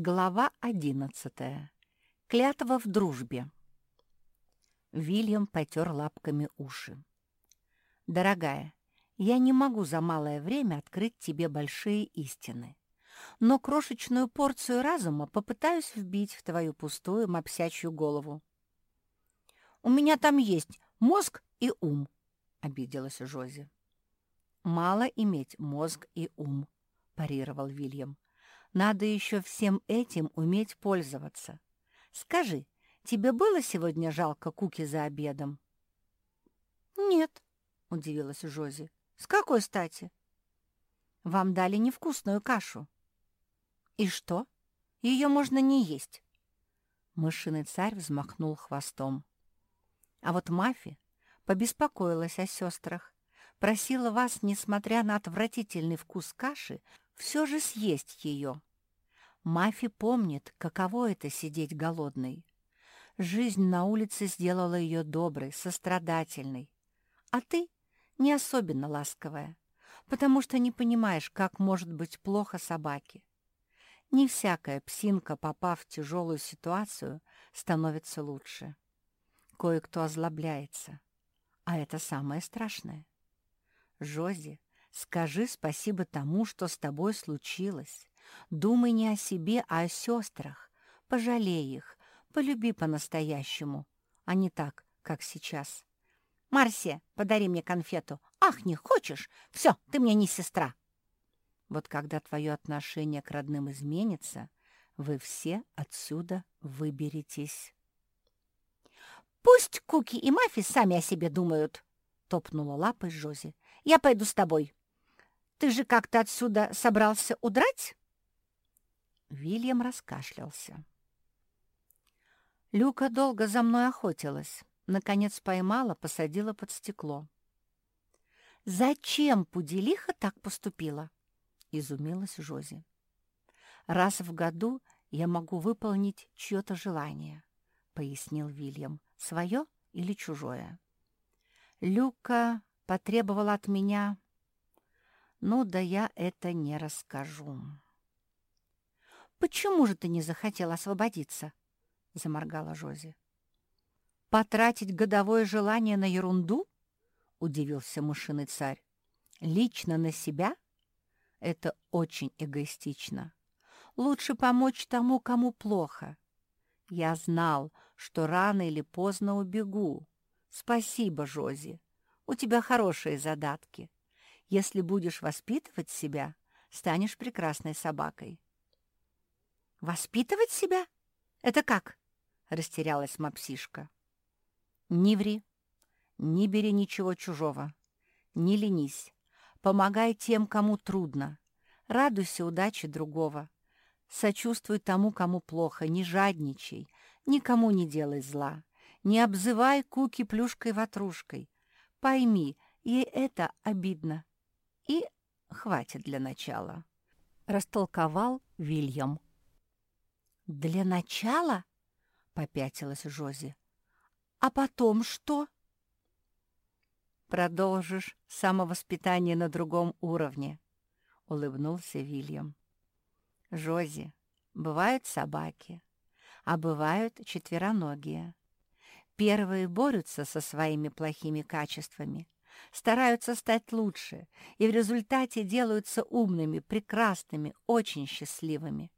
Глава одиннадцатая. Клятва в дружбе. Вильям потер лапками уши. «Дорогая, я не могу за малое время открыть тебе большие истины, но крошечную порцию разума попытаюсь вбить в твою пустую мопсячью голову». «У меня там есть мозг и ум», — обиделась Жози. «Мало иметь мозг и ум», — парировал Вильям. Надо еще всем этим уметь пользоваться. Скажи, тебе было сегодня жалко куки за обедом?» «Нет», — удивилась Жози. «С какой стати?» «Вам дали невкусную кашу». «И что? Ее можно не есть». Мышиный царь взмахнул хвостом. А вот Мафи побеспокоилась о сестрах, просила вас, несмотря на отвратительный вкус каши, все же съесть ее. Мафи помнит, каково это сидеть голодной. Жизнь на улице сделала ее доброй, сострадательной. А ты не особенно ласковая, потому что не понимаешь, как может быть плохо собаке. Не всякая псинка, попав в тяжелую ситуацию, становится лучше. Кое-кто озлобляется, а это самое страшное. Жози Скажи спасибо тому, что с тобой случилось. Думай не о себе, а о сестрах. Пожалей их, полюби по-настоящему, а не так, как сейчас. «Марсия, подари мне конфету. Ах, не хочешь? Все, ты мне не сестра». Вот когда твое отношение к родным изменится, вы все отсюда выберетесь. «Пусть Куки и Мафи сами о себе думают», — топнула лапой Жози. «Я пойду с тобой». Ты же как-то отсюда собрался удрать?» Вильям раскашлялся. Люка долго за мной охотилась. Наконец поймала, посадила под стекло. «Зачем Пуделиха так поступила?» — изумилась Жози. «Раз в году я могу выполнить чье-то желание», — пояснил Вильям. «Свое или чужое?» Люка потребовала от меня ну да я это не расскажу. «Почему же ты не захотел освободиться?» — заморгала Жози. «Потратить годовое желание на ерунду?» — удивился мышиный царь. «Лично на себя? Это очень эгоистично. Лучше помочь тому, кому плохо. Я знал, что рано или поздно убегу. Спасибо, Жози. У тебя хорошие задатки. Если будешь воспитывать себя, станешь прекрасной собакой. «Воспитывать себя? Это как?» — растерялась мапсишка. «Не ври, не бери ничего чужого, не ленись, помогай тем, кому трудно, радуйся удаче другого, сочувствуй тому, кому плохо, не жадничай, никому не делай зла, не обзывай Куки плюшкой-ватрушкой. Пойми, ей это обидно. И хватит для начала. Растолковал Вильям. «Для начала?» — попятилась Жози. «А потом что?» «Продолжишь самовоспитание на другом уровне», — улыбнулся Вильям. «Жози, бывают собаки, а бывают четвероногие. Первые борются со своими плохими качествами, стараются стать лучше и в результате делаются умными, прекрасными, очень счастливыми.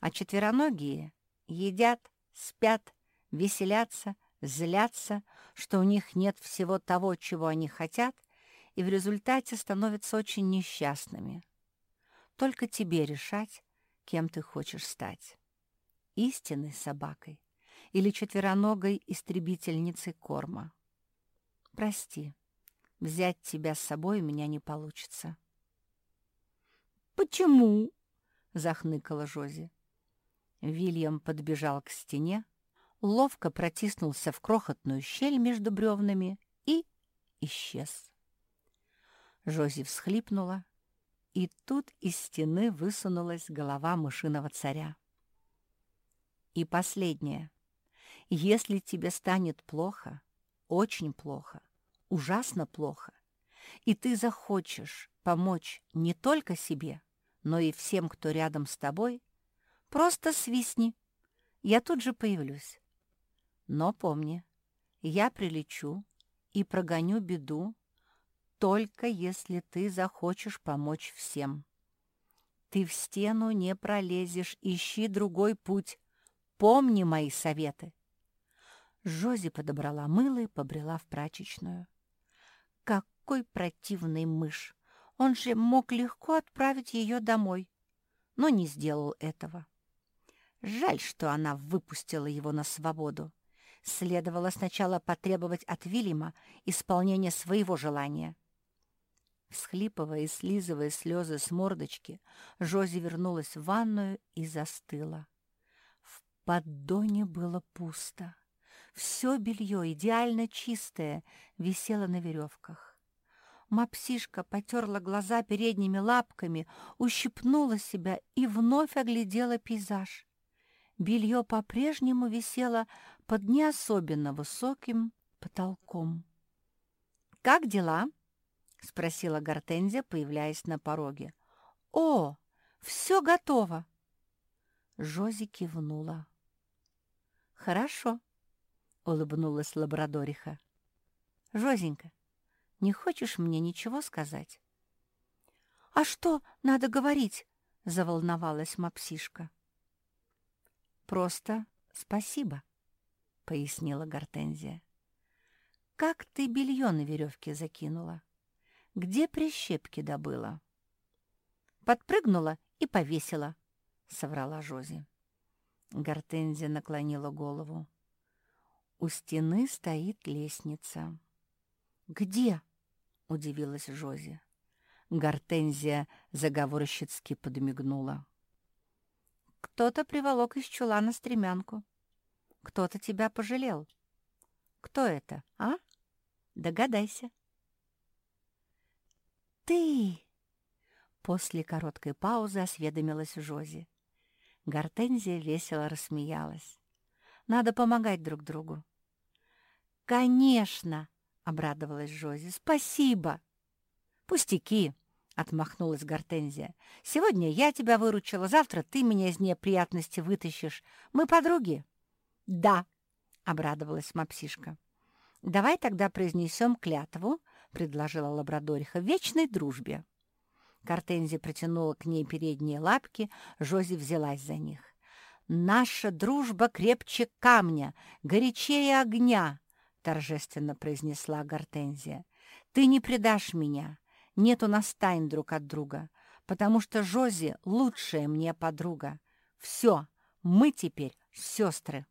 А четвероногие едят, спят, веселятся, злятся, что у них нет всего того, чего они хотят, и в результате становятся очень несчастными. Только тебе решать, кем ты хочешь стать. Истинной собакой или четвероногой истребительницей корма. Прости, Взять тебя с собой у меня не получится». «Почему?» — захныкала Жози. Вильям подбежал к стене, ловко протиснулся в крохотную щель между бревнами и исчез. Жози всхлипнула, и тут из стены высунулась голова мышиного царя. И последнее. Если тебе станет плохо, очень плохо, ужасно плохо, и ты захочешь помочь не только себе, но и всем, кто рядом с тобой, Просто свистни. Я тут же появлюсь. Но помни, я прилечу и прогоню беду, только если ты захочешь помочь всем. Ты в стену не пролезешь, ищи другой путь. Помни мои советы. Жози подобрала мыло и побрела в прачечную. Какой противный мышь! Он же мог легко отправить ее домой, но не сделал этого. Жаль, что она выпустила его на свободу. Следовало сначала потребовать от Вильяма исполнения своего желания. Всхлипывая и слизывая слезы с мордочки, Жози вернулась в ванную и застыла. В поддоне было пусто. Все белье, идеально чистое, висело на веревках. Мапсишка потерла глаза передними лапками, ущипнула себя и вновь оглядела пейзаж. Белье по-прежнему висело под не особенно высоким потолком. «Как дела?» — спросила Гортензия, появляясь на пороге. «О, все готово!» Жози кивнула. «Хорошо», — улыбнулась лабрадориха. «Жозенька, не хочешь мне ничего сказать?» «А что надо говорить?» — заволновалась мапсишка. «Просто спасибо», — пояснила Гортензия. «Как ты белье на веревке закинула? Где прищепки добыла?» «Подпрыгнула и повесила», — соврала Жози. Гортензия наклонила голову. «У стены стоит лестница». «Где?» — удивилась Жози. Гортензия заговорщицки подмигнула. Кто-то приволок из чулана стремянку. Кто-то тебя пожалел. Кто это, а? Догадайся. Ты! После короткой паузы осведомилась Жози. Гортензия весело рассмеялась. Надо помогать друг другу. «Конечно!» — обрадовалась Жози. «Спасибо!» «Пустяки!» Отмахнулась Гортензия. «Сегодня я тебя выручила, завтра ты меня из неприятности вытащишь. Мы подруги?» «Да», — обрадовалась мапсишка. «Давай тогда произнесем клятву», — предложила лабрадориха, — «вечной дружбе». Гортензия протянула к ней передние лапки, Жози взялась за них. «Наша дружба крепче камня, горячее огня», — торжественно произнесла Гортензия. «Ты не предашь меня, нет у нас тайн друг от друга, потому что Жози — лучшая мне подруга. Все, мы теперь сестры.